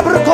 para